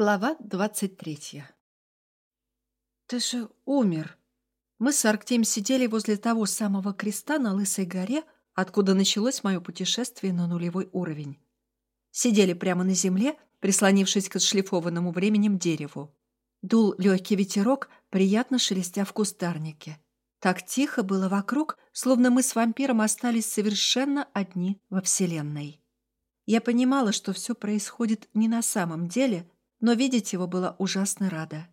Глава двадцать третья. «Ты же умер!» Мы с Арктием сидели возле того самого креста на Лысой горе, откуда началось мое путешествие на нулевой уровень. Сидели прямо на земле, прислонившись к отшлифованному временем дереву. Дул легкий ветерок, приятно шелестя в кустарнике. Так тихо было вокруг, словно мы с вампиром остались совершенно одни во Вселенной. Я понимала, что все происходит не на самом деле, но видеть его была ужасно рада.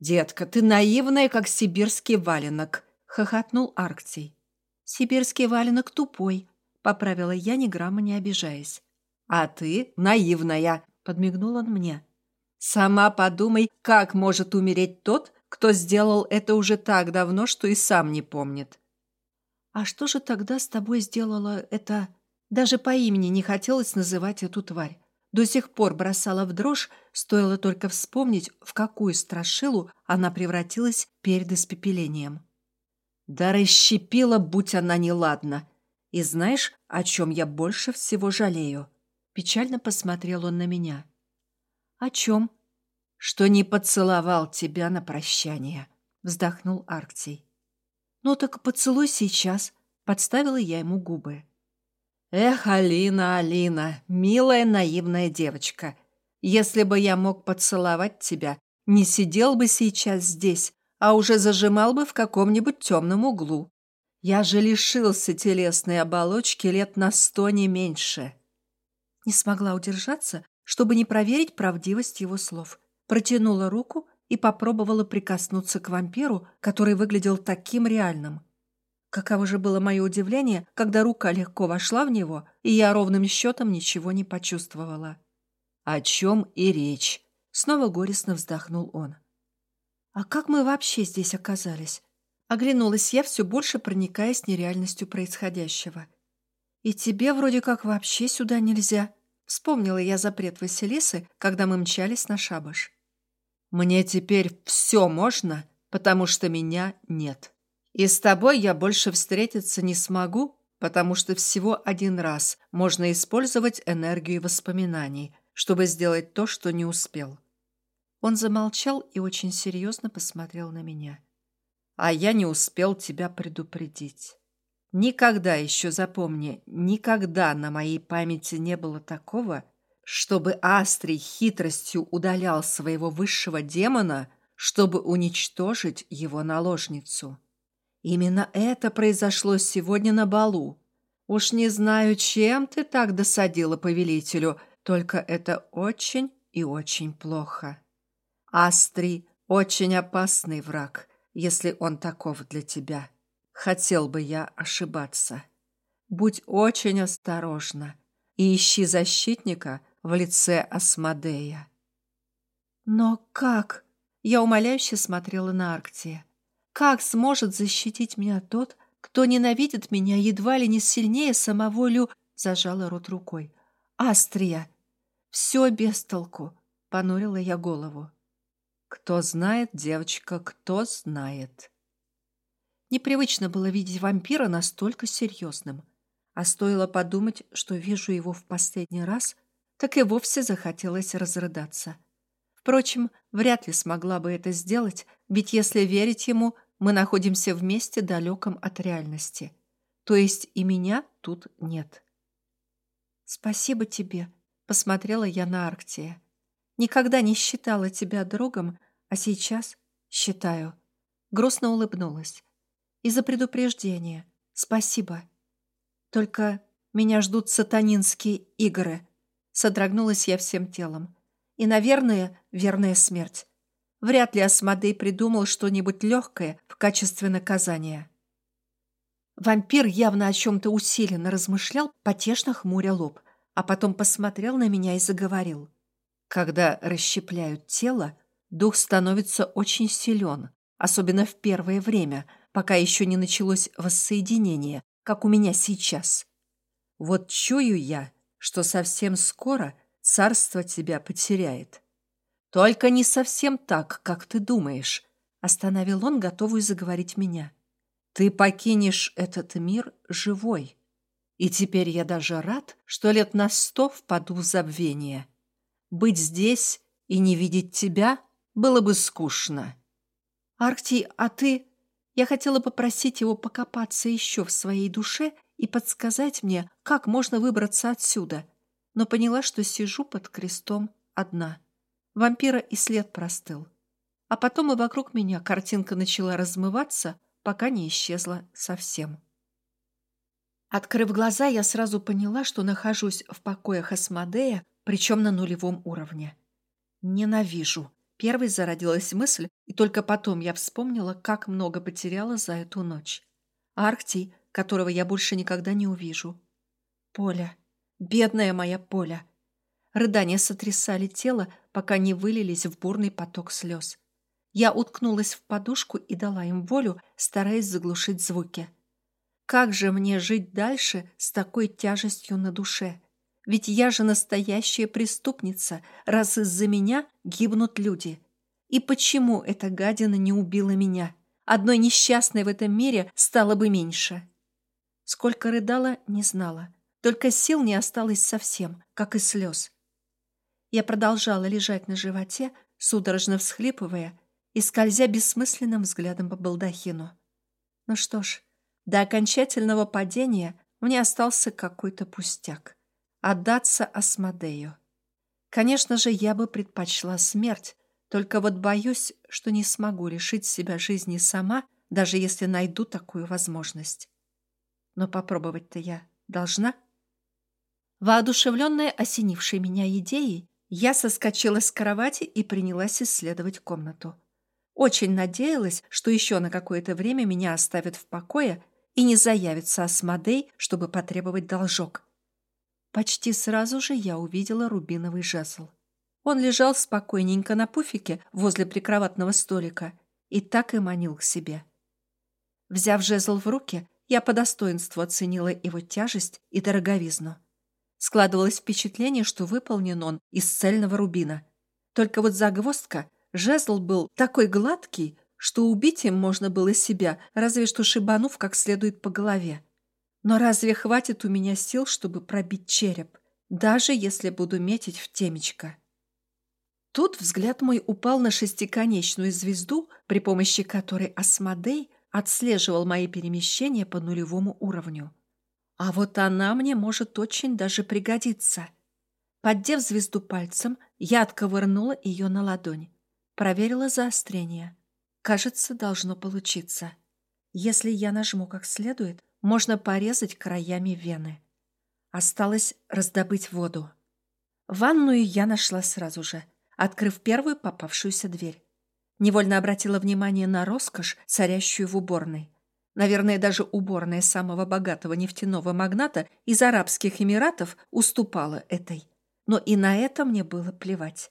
«Детка, ты наивная, как сибирский валенок!» — хохотнул Арктий. «Сибирский валенок тупой», — поправила я, ни грамма не обижаясь. «А ты наивная!» — подмигнул он мне. «Сама подумай, как может умереть тот, кто сделал это уже так давно, что и сам не помнит». «А что же тогда с тобой сделала это...» Даже по имени не хотелось называть эту тварь. До сих пор бросала в дрожь, стоило только вспомнить, в какую страшилу она превратилась перед испепелением. Да расщепила, будь она неладна. И знаешь, о чем я больше всего жалею? Печально посмотрел он на меня. О чем? Что не поцеловал тебя на прощание, вздохнул Арктий. Ну так поцелуй сейчас, подставила я ему губы. Эх, Алина, Алина, милая наивная девочка, если бы я мог поцеловать тебя, не сидел бы сейчас здесь, а уже зажимал бы в каком-нибудь темном углу. Я же лишился телесной оболочки лет на сто не меньше. Не смогла удержаться, чтобы не проверить правдивость его слов. Протянула руку и попробовала прикоснуться к вампиру, который выглядел таким реальным. Каково же было мое удивление, когда рука легко вошла в него, и я ровным счетом ничего не почувствовала. «О чем и речь?» — снова горестно вздохнул он. «А как мы вообще здесь оказались?» Оглянулась я, все больше проникаясь нереальностью происходящего. «И тебе вроде как вообще сюда нельзя», — вспомнила я запрет Василисы, когда мы мчались на шабаш. «Мне теперь все можно, потому что меня нет». И с тобой я больше встретиться не смогу, потому что всего один раз можно использовать энергию воспоминаний, чтобы сделать то, что не успел. Он замолчал и очень серьезно посмотрел на меня. А я не успел тебя предупредить. Никогда еще, запомни, никогда на моей памяти не было такого, чтобы Астрий хитростью удалял своего высшего демона, чтобы уничтожить его наложницу. Именно это произошло сегодня на балу. Уж не знаю, чем ты так досадила повелителю, только это очень и очень плохо. Астри – очень опасный враг, если он таков для тебя. Хотел бы я ошибаться. Будь очень осторожна и ищи защитника в лице Асмодея. Но как? Я умоляюще смотрела на Арктия. Как сможет защитить меня тот, кто ненавидит меня едва ли не сильнее самого Лю... Зажала рот рукой. Астрия! Все без толку. Понурила я голову. Кто знает, девочка, кто знает. Непривычно было видеть вампира настолько серьезным. А стоило подумать, что вижу его в последний раз, так и вовсе захотелось разрыдаться. Впрочем, вряд ли смогла бы это сделать, ведь если верить ему, мы находимся в месте далеком от реальности. То есть и меня тут нет. «Спасибо тебе», — посмотрела я на Арктия. «Никогда не считала тебя другом, а сейчас считаю». Грустно улыбнулась. «И за предупреждение. Спасибо. Только меня ждут сатанинские игры». Содрогнулась я всем телом. «И, наверное, верная смерть. Вряд ли Асмодей придумал что-нибудь легкое в качестве наказания. Вампир явно о чем-то усиленно размышлял, потешно хмуря лоб, а потом посмотрел на меня и заговорил. Когда расщепляют тело, дух становится очень силен, особенно в первое время, пока еще не началось воссоединение, как у меня сейчас. Вот чую я, что совсем скоро царство тебя потеряет. «Только не совсем так, как ты думаешь», — остановил он, готовый заговорить меня. «Ты покинешь этот мир живой. И теперь я даже рад, что лет на сто впаду в забвение. Быть здесь и не видеть тебя было бы скучно. Арктий, а ты... Я хотела попросить его покопаться еще в своей душе и подсказать мне, как можно выбраться отсюда, но поняла, что сижу под крестом одна. Вампира и след простыл. А потом и вокруг меня картинка начала размываться, пока не исчезла совсем. Открыв глаза, я сразу поняла, что нахожусь в покоях Асмодея, причем на нулевом уровне. Ненавижу. Первой зародилась мысль, и только потом я вспомнила, как много потеряла за эту ночь. Арктий, которого я больше никогда не увижу. Поля. Бедная моя Поля. Рыдания сотрясали тело, пока не вылились в бурный поток слез. Я уткнулась в подушку и дала им волю, стараясь заглушить звуки. Как же мне жить дальше с такой тяжестью на душе? Ведь я же настоящая преступница, раз из-за меня гибнут люди. И почему эта гадина не убила меня? Одной несчастной в этом мире стало бы меньше. Сколько рыдала, не знала. Только сил не осталось совсем, как и слез. Я продолжала лежать на животе, судорожно всхлипывая и скользя бессмысленным взглядом по балдахину. Ну что ж, до окончательного падения мне остался какой-то пустяк. Отдаться Асмодею. Конечно же, я бы предпочла смерть, только вот боюсь, что не смогу лишить себя жизни сама, даже если найду такую возможность. Но попробовать-то я должна. Воодушевленная осенившей меня идеей, я соскочила с кровати и принялась исследовать комнату. Очень надеялась, что еще на какое-то время меня оставят в покое и не заявится Асмодей, чтобы потребовать должок. Почти сразу же я увидела рубиновый жезл. Он лежал спокойненько на пуфике возле прикроватного столика и так и манил к себе. Взяв жезл в руки, я по достоинству оценила его тяжесть и дороговизну. Складывалось впечатление, что выполнен он из цельного рубина. Только вот загвоздка, жезл был такой гладкий, что убить им можно было себя, разве что шибанув как следует по голове. Но разве хватит у меня сил, чтобы пробить череп, даже если буду метить в темечко? Тут взгляд мой упал на шестиконечную звезду, при помощи которой Асмодей отслеживал мои перемещения по нулевому уровню. А вот она мне может очень даже пригодиться. Поддев звезду пальцем, я отковырнула ее на ладонь. Проверила заострение. Кажется, должно получиться. Если я нажму как следует, можно порезать краями вены. Осталось раздобыть воду. Ванную я нашла сразу же, открыв первую попавшуюся дверь. Невольно обратила внимание на роскошь, царящую в уборной. Наверное, даже уборная самого богатого нефтяного магната из Арабских Эмиратов уступала этой. Но и на это мне было плевать.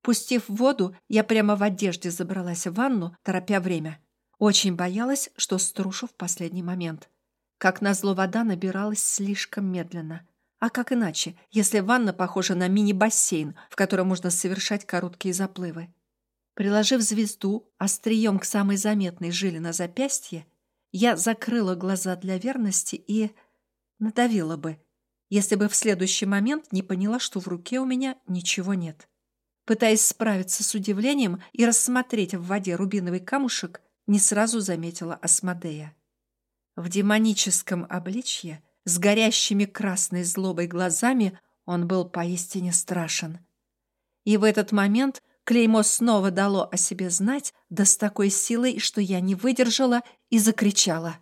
Пустив воду, я прямо в одежде забралась в ванну, торопя время. Очень боялась, что струшу в последний момент. Как назло, вода набиралась слишком медленно. А как иначе, если ванна похожа на мини-бассейн, в котором можно совершать короткие заплывы? Приложив звезду острием к самой заметной жиле на запястье, я закрыла глаза для верности и надавила бы, если бы в следующий момент не поняла, что в руке у меня ничего нет. Пытаясь справиться с удивлением и рассмотреть в воде рубиновый камушек, не сразу заметила Асмодея. В демоническом обличье, с горящими красной злобой глазами, он был поистине страшен. И в этот момент клеймо снова дало о себе знать, да с такой силой, что я не выдержала и закричала.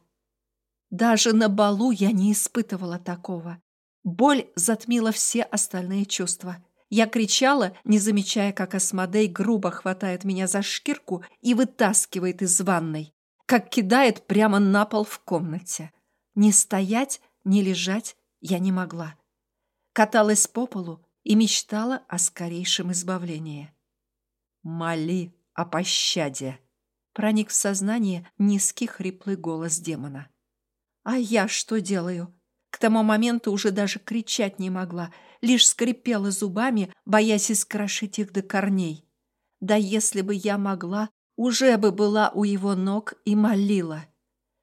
Даже на балу я не испытывала такого. Боль затмила все остальные чувства — я кричала, не замечая, как Асмодей грубо хватает меня за шкирку и вытаскивает из ванной, как кидает прямо на пол в комнате. Не стоять, не лежать я не могла. Каталась по полу и мечтала о скорейшем избавлении. «Моли о пощаде!» Проник в сознание низкий хриплый голос демона. «А я что делаю?» К тому моменту уже даже кричать не могла, лишь скрипела зубами, боясь искрошить их до корней. Да если бы я могла, уже бы была у его ног и молила.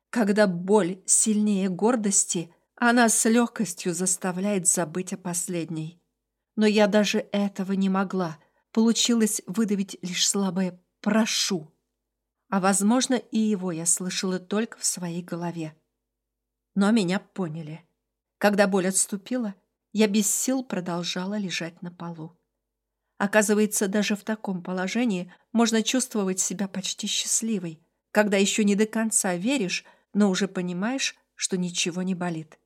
Когда боль сильнее гордости, она с легкостью заставляет забыть о последней. Но я даже этого не могла, получилось выдавить лишь слабое «прошу». А, возможно, и его я слышала только в своей голове. Но меня поняли. Когда боль отступила, я без сил продолжала лежать на полу. Оказывается, даже в таком положении можно чувствовать себя почти счастливой, когда еще не до конца веришь, но уже понимаешь, что ничего не болит.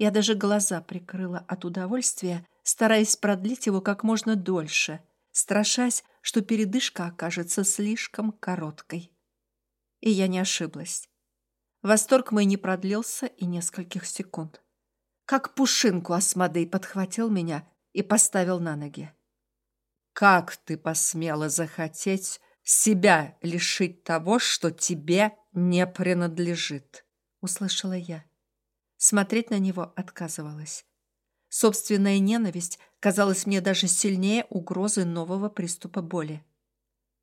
Я даже глаза прикрыла от удовольствия, стараясь продлить его как можно дольше, страшась, что передышка окажется слишком короткой. И я не ошиблась. Восторг мой не продлился и нескольких секунд. Как пушинку Асмодей подхватил меня и поставил на ноги. «Как ты посмела захотеть себя лишить того, что тебе не принадлежит?» — услышала я. Смотреть на него отказывалась. Собственная ненависть казалась мне даже сильнее угрозы нового приступа боли.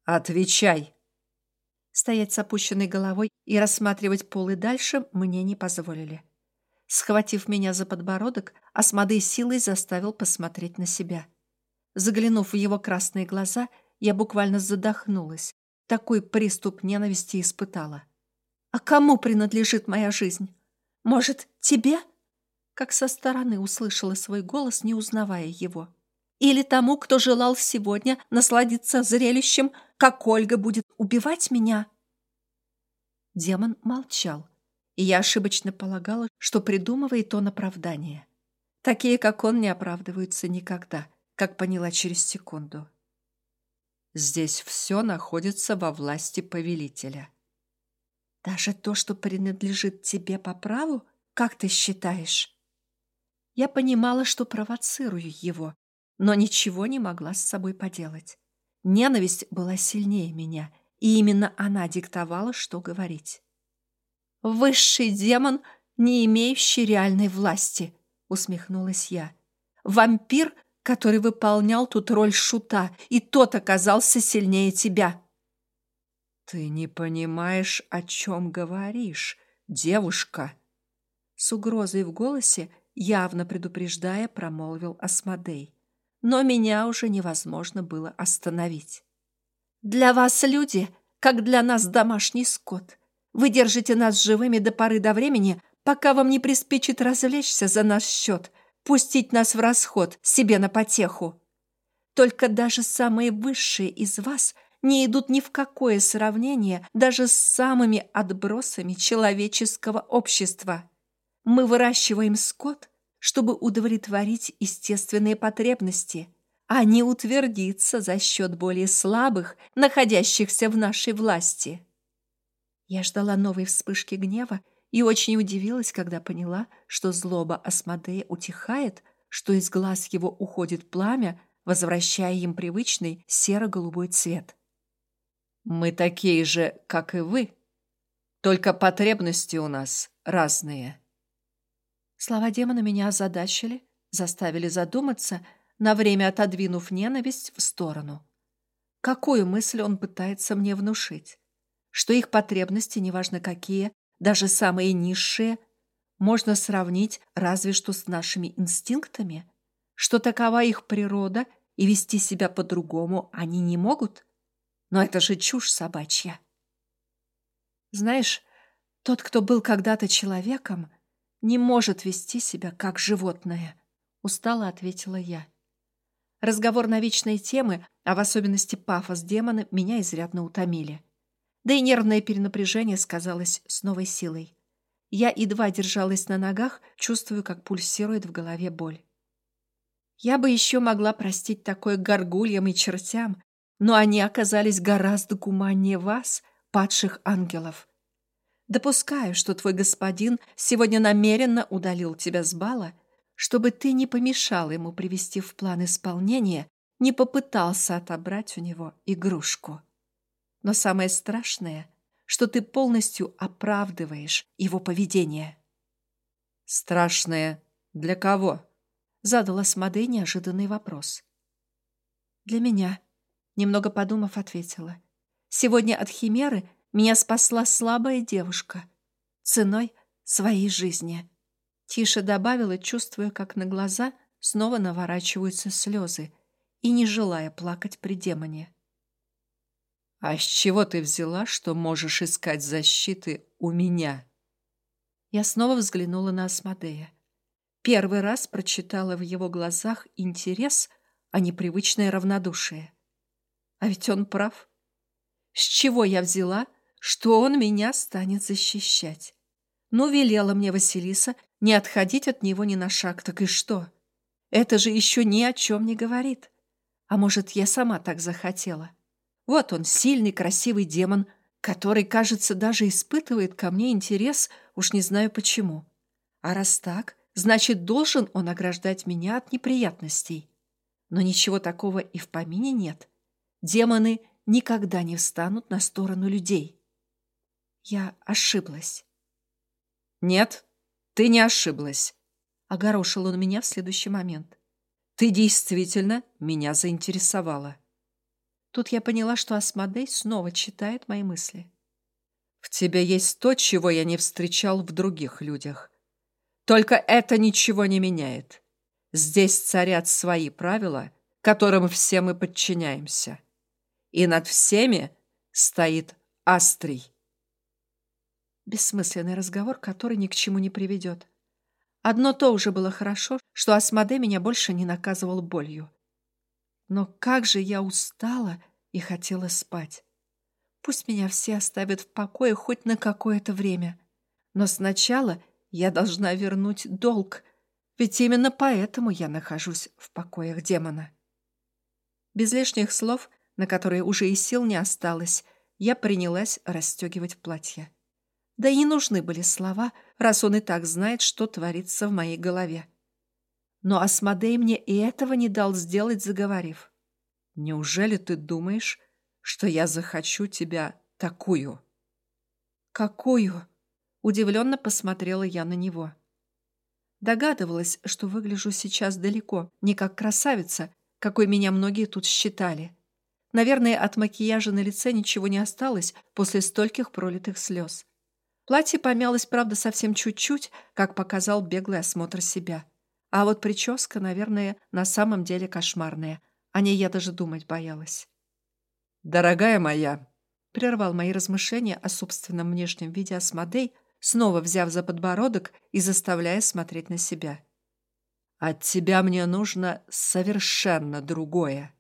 «Отвечай!» Стоять с опущенной головой и рассматривать пол и дальше мне не позволили. Схватив меня за подбородок, Асмодей силой заставил посмотреть на себя. Заглянув в его красные глаза, я буквально задохнулась. Такой приступ ненависти испытала. «А кому принадлежит моя жизнь? Может, тебе?» Как со стороны услышала свой голос, не узнавая его. «Или тому, кто желал сегодня насладиться зрелищем как Ольга будет убивать меня?» Демон молчал, и я ошибочно полагала, что придумывает он оправдание. Такие, как он, не оправдываются никогда, как поняла через секунду. Здесь все находится во власти повелителя. Даже то, что принадлежит тебе по праву, как ты считаешь? Я понимала, что провоцирую его, но ничего не могла с собой поделать. Ненависть была сильнее меня, и именно она диктовала, что говорить. «Высший демон, не имеющий реальной власти», — усмехнулась я. «Вампир, который выполнял тут роль шута, и тот оказался сильнее тебя». «Ты не понимаешь, о чем говоришь, девушка?» С угрозой в голосе, явно предупреждая, промолвил Асмодей но меня уже невозможно было остановить. «Для вас люди, как для нас домашний скот. Вы держите нас живыми до поры до времени, пока вам не приспичит развлечься за наш счет, пустить нас в расход, себе на потеху. Только даже самые высшие из вас не идут ни в какое сравнение даже с самыми отбросами человеческого общества. Мы выращиваем скот – чтобы удовлетворить естественные потребности, а не утвердиться за счет более слабых, находящихся в нашей власти. Я ждала новой вспышки гнева и очень удивилась, когда поняла, что злоба Асмодея утихает, что из глаз его уходит пламя, возвращая им привычный серо-голубой цвет. «Мы такие же, как и вы, только потребности у нас разные», Слова демона меня озадачили, заставили задуматься, на время отодвинув ненависть в сторону. Какую мысль он пытается мне внушить? Что их потребности, неважно какие, даже самые низшие, можно сравнить разве что с нашими инстинктами? Что такова их природа, и вести себя по-другому они не могут? Но это же чушь собачья. Знаешь, тот, кто был когда-то человеком, не может вести себя как животное», — устало ответила я. Разговор на вечные темы, а в особенности пафос демона, меня изрядно утомили. Да и нервное перенапряжение сказалось с новой силой. Я едва держалась на ногах, чувствую, как пульсирует в голове боль. Я бы еще могла простить такое горгульям и чертям, но они оказались гораздо гуманнее вас, падших ангелов. Допускаю, что твой господин сегодня намеренно удалил тебя с бала, чтобы ты не помешал ему привести в план исполнения, не попытался отобрать у него игрушку. Но самое страшное, что ты полностью оправдываешь его поведение. «Страшное для кого?» — задала Смодей неожиданный вопрос. «Для меня», — немного подумав, ответила. «Сегодня от Химеры меня спасла слабая девушка ценой своей жизни. Тише добавила, чувствуя, как на глаза снова наворачиваются слезы, и не желая плакать при демоне. «А с чего ты взяла, что можешь искать защиты у меня?» Я снова взглянула на Асмодея. Первый раз прочитала в его глазах интерес, а не привычное равнодушие. А ведь он прав. С чего я взяла, что он меня станет защищать? Ну, велела мне Василиса не отходить от него ни на шаг, так и что? Это же еще ни о чем не говорит. А может, я сама так захотела? Вот он, сильный, красивый демон, который, кажется, даже испытывает ко мне интерес, уж не знаю почему. А раз так, значит, должен он ограждать меня от неприятностей. Но ничего такого и в помине нет. Демоны никогда не встанут на сторону людей. Я ошиблась. Нет, ты не ошиблась. Огорошил он меня в следующий момент. Ты действительно меня заинтересовала. Тут я поняла, что Асмодей снова читает мои мысли. В тебе есть то, чего я не встречал в других людях. Только это ничего не меняет. Здесь царят свои правила, которым все мы подчиняемся. И над всеми стоит Астрий. Бессмысленный разговор, который ни к чему не приведет. Одно то уже было хорошо, что Асмоде меня больше не наказывал болью. Но как же я устала и хотела спать. Пусть меня все оставят в покое хоть на какое-то время. Но сначала я должна вернуть долг, ведь именно поэтому я нахожусь в покоях демона. Без лишних слов, на которые уже и сил не осталось, я принялась расстегивать платье. Да и не нужны были слова, раз он и так знает, что творится в моей голове. Но Асмодей мне и этого не дал сделать, заговорив. «Неужели ты думаешь, что я захочу тебя такую?» «Какую?» — удивленно посмотрела я на него. Догадывалась, что выгляжу сейчас далеко, не как красавица, какой меня многие тут считали. Наверное, от макияжа на лице ничего не осталось после стольких пролитых слез. Платье помялось, правда, совсем чуть-чуть, как показал беглый осмотр себя. А вот прическа, наверное, на самом деле кошмарная. О ней я даже думать боялась. «Дорогая моя!» — прервал мои размышления о собственном внешнем виде Асмодей, снова взяв за подбородок и заставляя смотреть на себя. «От тебя мне нужно совершенно другое.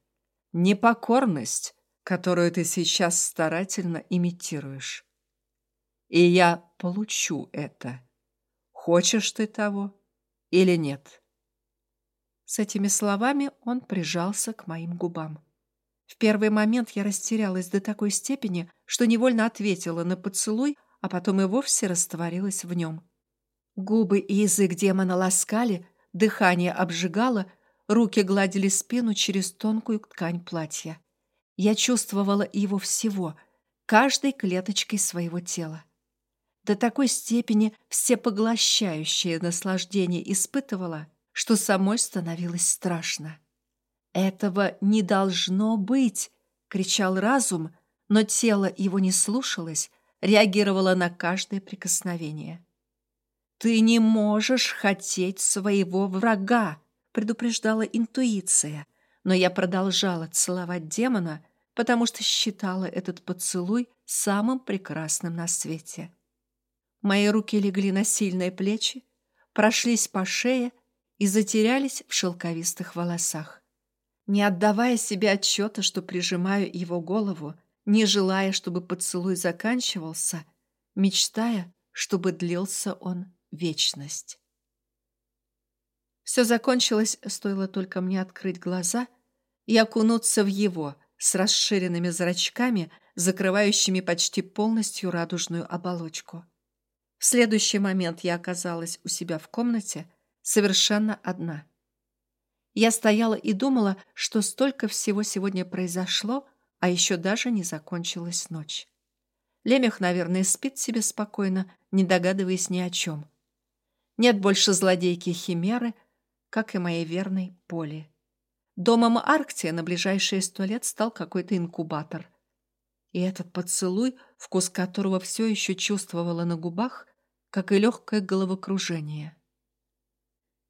Непокорность, которую ты сейчас старательно имитируешь. И я получу это. Хочешь ты того или нет?» С этими словами он прижался к моим губам. В первый момент я растерялась до такой степени, что невольно ответила на поцелуй, а потом и вовсе растворилась в нем. Губы и язык демона ласкали, дыхание обжигало, руки гладили спину через тонкую ткань платья. Я чувствовала его всего, каждой клеточкой своего тела. До такой степени всепоглощающее наслаждение испытывала — что самой становилось страшно. «Этого не должно быть!» — кричал разум, но тело его не слушалось, реагировало на каждое прикосновение. «Ты не можешь хотеть своего врага!» — предупреждала интуиция, но я продолжала целовать демона, потому что считала этот поцелуй самым прекрасным на свете. Мои руки легли на сильные плечи, прошлись по шее, и затерялись в шелковистых волосах. Не отдавая себе отчета, что прижимаю его голову, не желая, чтобы поцелуй заканчивался, мечтая, чтобы длился он вечность. Все закончилось, стоило только мне открыть глаза и окунуться в его с расширенными зрачками, закрывающими почти полностью радужную оболочку. В следующий момент я оказалась у себя в комнате, совершенно одна. Я стояла и думала, что столько всего сегодня произошло, а еще даже не закончилась ночь. Лемех, наверное, спит себе спокойно, не догадываясь ни о чем. Нет больше злодейки Химеры, как и моей верной Поли. Домом Арктия на ближайшие сто лет стал какой-то инкубатор. И этот поцелуй, вкус которого все еще чувствовала на губах, как и легкое головокружение.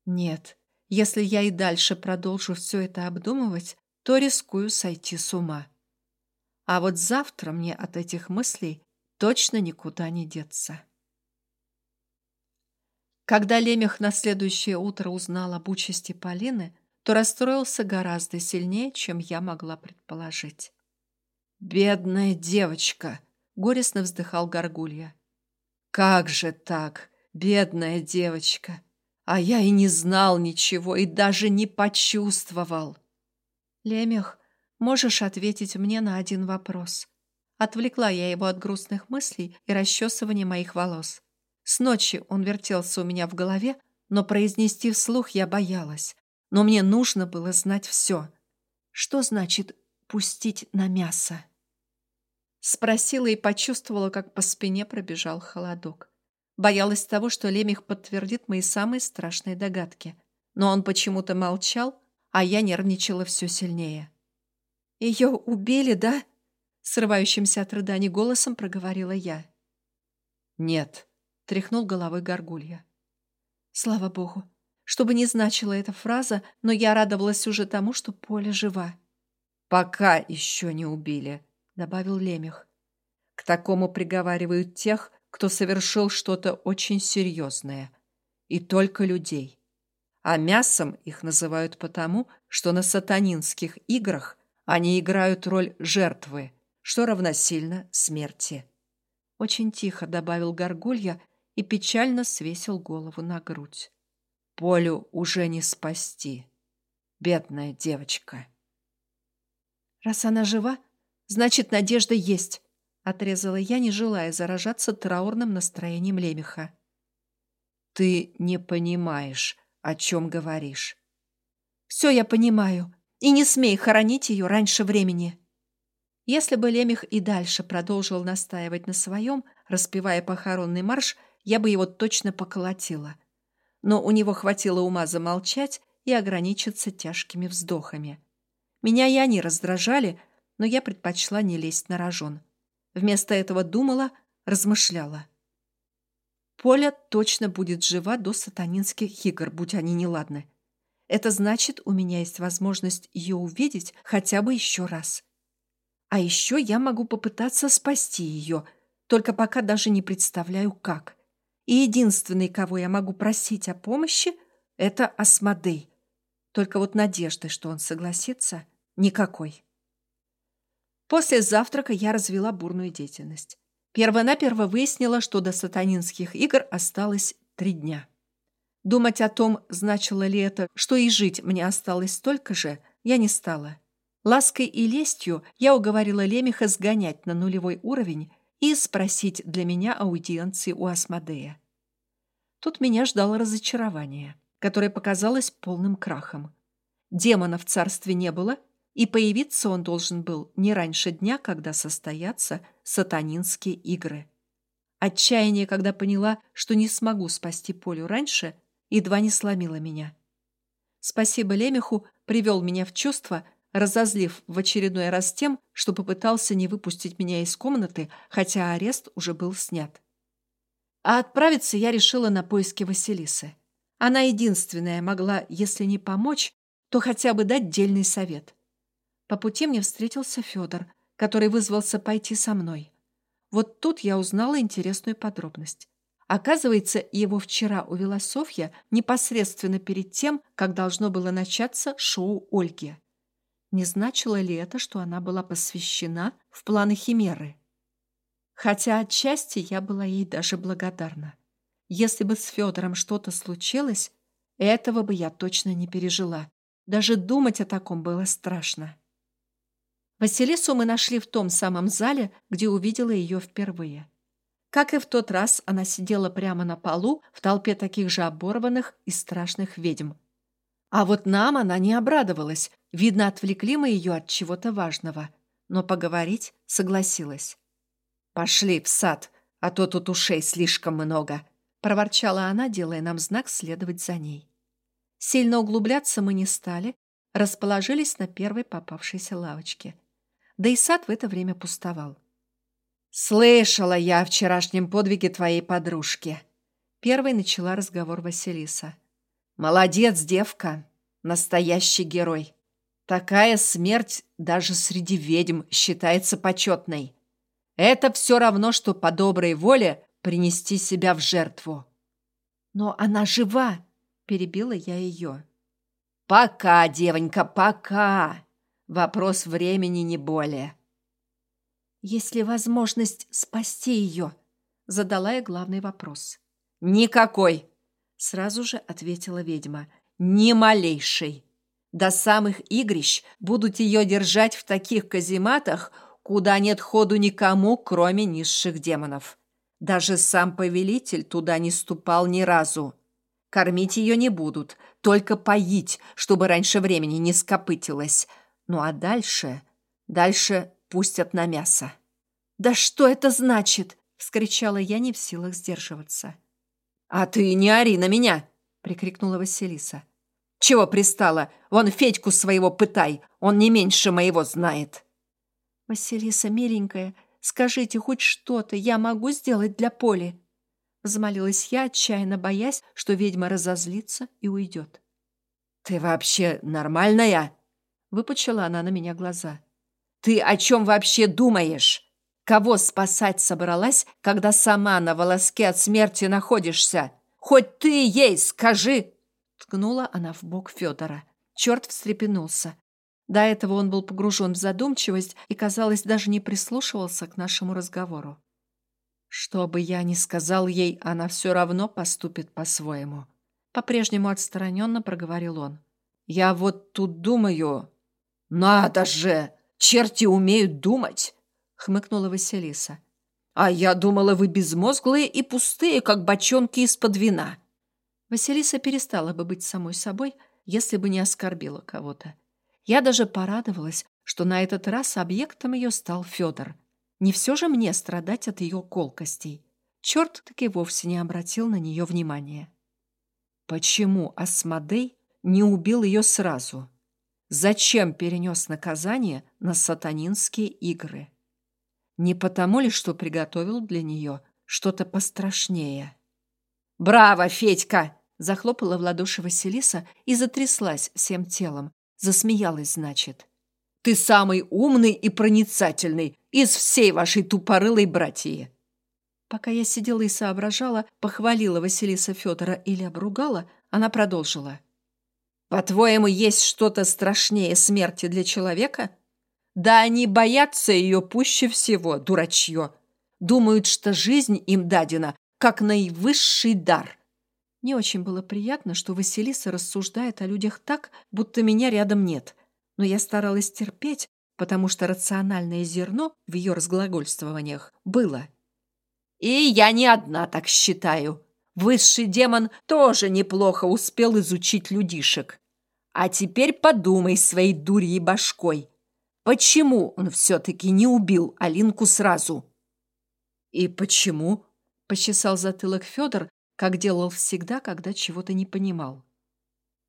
Нет, если я и дальше продолжу все это обдумывать, то рискую сойти с ума. А вот завтра мне от этих мыслей точно никуда не деться. Когда Лемех на следующее утро узнал об участи Полины, то расстроился гораздо сильнее, чем я могла предположить. «Бедная девочка!» — горестно вздыхал Горгулья. «Как же так, бедная девочка! А я и не знал ничего, и даже не почувствовал!» «Лемех, можешь ответить мне на один вопрос?» Отвлекла я его от грустных мыслей и расчесывания моих волос. С ночи он вертелся у меня в голове, но произнести вслух я боялась. Но мне нужно было знать все. Что значит «пустить на мясо»? Спросила и почувствовала, как по спине пробежал холодок. Боялась того, что Лемих подтвердит мои самые страшные догадки. Но он почему-то молчал, а я нервничала все сильнее. «Ее убили, да?» Срывающимся от рыданий голосом проговорила я. «Нет», тряхнул головой горгулья. Слава богу. Что бы ни значила эта фраза, но я радовалась уже тому, что Поля жива. «Пока еще не убили», — добавил Лемех. «К такому приговаривают тех, кто совершил что-то очень серьезное. И только людей. А мясом их называют потому, что на сатанинских играх они играют роль жертвы, что равносильно смерти». Очень тихо добавил Горгулья, и печально свесил голову на грудь. Полю уже не спасти. Бедная девочка. Раз она жива, значит, надежда есть, отрезала я, не желая заражаться траурным настроением лемеха. Ты не понимаешь, о чем говоришь. Все я понимаю, и не смей хоронить ее раньше времени. Если бы Лемех и дальше продолжил настаивать на своем, распевая похоронный марш, я бы его точно поколотила. Но у него хватило ума замолчать и ограничиться тяжкими вздохами. Меня и они раздражали, но я предпочла не лезть на рожон. Вместо этого думала, размышляла. Поля точно будет жива до сатанинских игр, будь они неладны. Это значит, у меня есть возможность ее увидеть хотя бы еще раз. А еще я могу попытаться спасти ее, только пока даже не представляю, как. И единственный, кого я могу просить о помощи, это Асмодей. Только вот надежды, что он согласится, никакой. После завтрака я развела бурную деятельность. Первонаперво выяснила, что до сатанинских игр осталось три дня. Думать о том, значило ли это, что и жить мне осталось столько же, я не стала. Лаской и лестью я уговорила Лемеха сгонять на нулевой уровень и спросить для меня аудиенции у Асмодея. Тут меня ждало разочарование, которое показалось полным крахом. Демона в царстве не было, и появиться он должен был не раньше дня, когда состоятся сатанинские игры. Отчаяние, когда поняла, что не смогу спасти Полю раньше, едва не сломило меня. Спасибо Лемеху привел меня в чувство – разозлив в очередной раз тем, что попытался не выпустить меня из комнаты, хотя арест уже был снят. А отправиться я решила на поиски Василисы. Она единственная могла, если не помочь, то хотя бы дать дельный совет. По пути мне встретился Федор, который вызвался пойти со мной. Вот тут я узнала интересную подробность. Оказывается, его вчера увела Софья непосредственно перед тем, как должно было начаться шоу Ольги. Не значило ли это, что она была посвящена в планы Химеры? Хотя отчасти я была ей даже благодарна. Если бы с Федором что-то случилось, этого бы я точно не пережила. Даже думать о таком было страшно. Василису мы нашли в том самом зале, где увидела ее впервые. Как и в тот раз, она сидела прямо на полу в толпе таких же оборванных и страшных ведьм. А вот нам она не обрадовалась. Видно, отвлекли мы ее от чего-то важного. Но поговорить согласилась. «Пошли в сад, а то тут ушей слишком много», — проворчала она, делая нам знак следовать за ней. Сильно углубляться мы не стали, расположились на первой попавшейся лавочке. Да и сад в это время пустовал. «Слышала я о вчерашнем подвиге твоей подружки», — первой начала разговор Василиса. «Молодец, девка! Настоящий герой!» Такая смерть даже среди ведьм считается почетной. Это все равно, что по доброй воле принести себя в жертву. «Но она жива!» — перебила я ее. «Пока, девонька, пока! Вопрос времени не более». «Есть ли возможность спасти ее?» — задала я главный вопрос. «Никакой!» — сразу же ответила ведьма. «Ни малейшей! До самых игрищ будут ее держать в таких казематах, куда нет ходу никому, кроме низших демонов. Даже сам повелитель туда не ступал ни разу. Кормить ее не будут, только поить, чтобы раньше времени не скопытилась. Ну а дальше... Дальше пустят на мясо. «Да что это значит?» — вскричала я, не в силах сдерживаться. «А ты не ори на меня!» — прикрикнула Василиса. «Чего пристала? Вон Федьку своего пытай, он не меньше моего знает». «Василиса, миленькая, скажите хоть что-то я могу сделать для Поли?» Взмолилась я, отчаянно боясь, что ведьма разозлится и уйдет. «Ты вообще нормальная?» Выпучила она на меня глаза. «Ты о чем вообще думаешь? Кого спасать собралась, когда сама на волоске от смерти находишься? Хоть ты ей скажи!» Ткнула она в бок Федора. Черт встрепенулся. До этого он был погружен в задумчивость и, казалось, даже не прислушивался к нашему разговору. Что бы я ни сказал ей, она все равно поступит по-своему. По-прежнему отстраненно проговорил он. Я вот тут думаю... Надо же! Черти умеют думать! Хмыкнула Василиса. А я думала, вы безмозглые и пустые, как бочонки из-под вина. Василиса перестала бы быть самой собой, если бы не оскорбила кого-то. Я даже порадовалась, что на этот раз объектом ее стал Федор. Не все же мне страдать от ее колкостей. Черт таки вовсе не обратил на нее внимания. Почему Асмодей не убил ее сразу? Зачем перенес наказание на сатанинские игры? Не потому ли, что приготовил для нее что-то пострашнее? «Браво, Федька!» — захлопала в ладоши Василиса и затряслась всем телом, Засмеялась, значит. Ты самый умный и проницательный из всей вашей тупорылой братьи. Пока я сидела и соображала, похвалила Василиса Федора или обругала, она продолжила. «По-твоему, есть что-то страшнее смерти для человека? Да они боятся ее пуще всего, дурачье. Думают, что жизнь им дадена, как наивысший дар. Не очень было приятно, что Василиса рассуждает о людях так, будто меня рядом нет. Но я старалась терпеть, потому что рациональное зерно в ее разглагольствованиях было. И я не одна так считаю. Высший демон тоже неплохо успел изучить людишек. А теперь подумай своей дурьей башкой. Почему он все-таки не убил Алинку сразу? И почему? Почесал затылок Федор, как делал всегда, когда чего-то не понимал.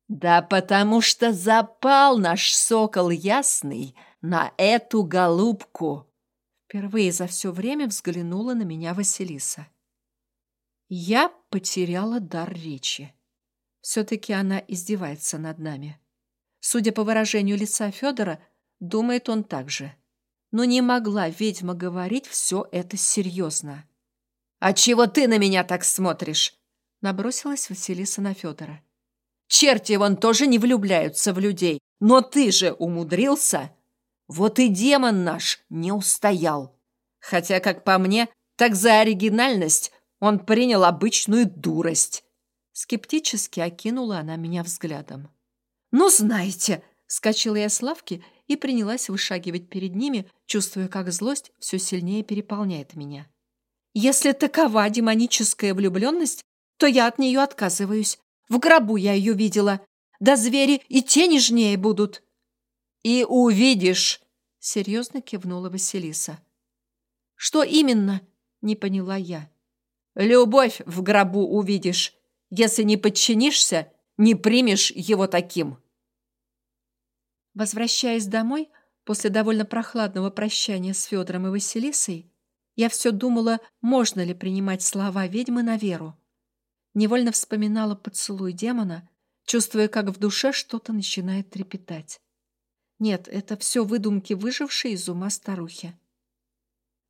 «Да потому что запал наш сокол ясный на эту голубку!» Впервые за все время взглянула на меня Василиса. Я потеряла дар речи. Все-таки она издевается над нами. Судя по выражению лица Федора, думает он так же. Но не могла ведьма говорить все это серьезно. «А чего ты на меня так смотришь?» Набросилась Василиса на Федора. «Черти вон тоже не влюбляются в людей, но ты же умудрился! Вот и демон наш не устоял. Хотя, как по мне, так за оригинальность он принял обычную дурость». Скептически окинула она меня взглядом. «Ну, знаете!» — скачала я с лавки и принялась вышагивать перед ними, чувствуя, как злость все сильнее переполняет меня. «Если такова демоническая влюбленность, то я от нее отказываюсь. В гробу я ее видела. Да звери и те нежнее будут. И увидишь, серьезно кивнула Василиса. Что именно? Не поняла я. Любовь в гробу увидишь. Если не подчинишься, не примешь его таким. Возвращаясь домой, после довольно прохладного прощания с Федором и Василисой, я все думала, можно ли принимать слова ведьмы на веру невольно вспоминала поцелуй демона, чувствуя, как в душе что-то начинает трепетать. Нет, это все выдумки выжившей из ума старухи.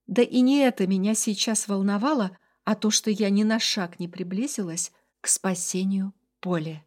Да и не это меня сейчас волновало, а то, что я ни на шаг не приблизилась к спасению Поли.